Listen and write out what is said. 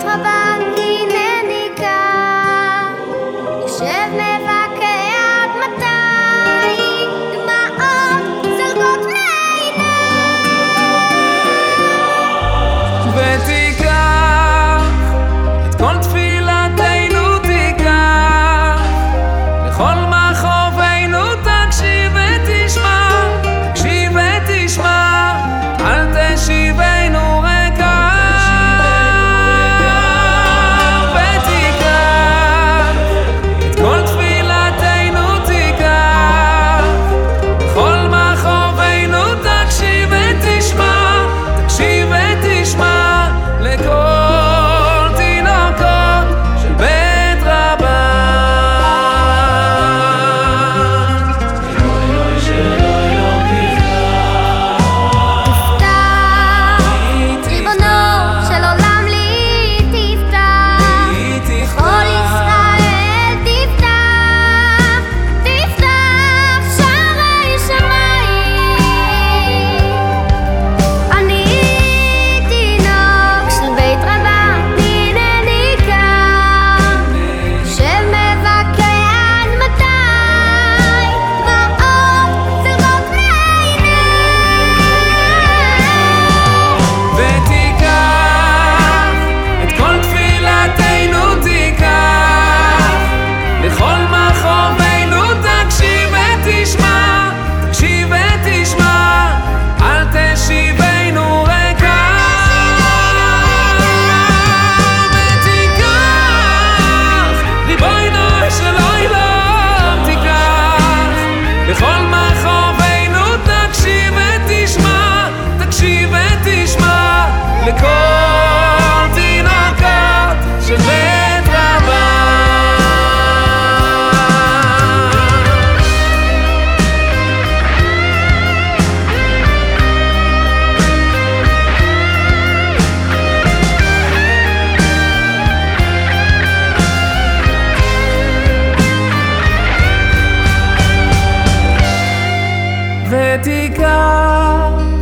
toi par vertical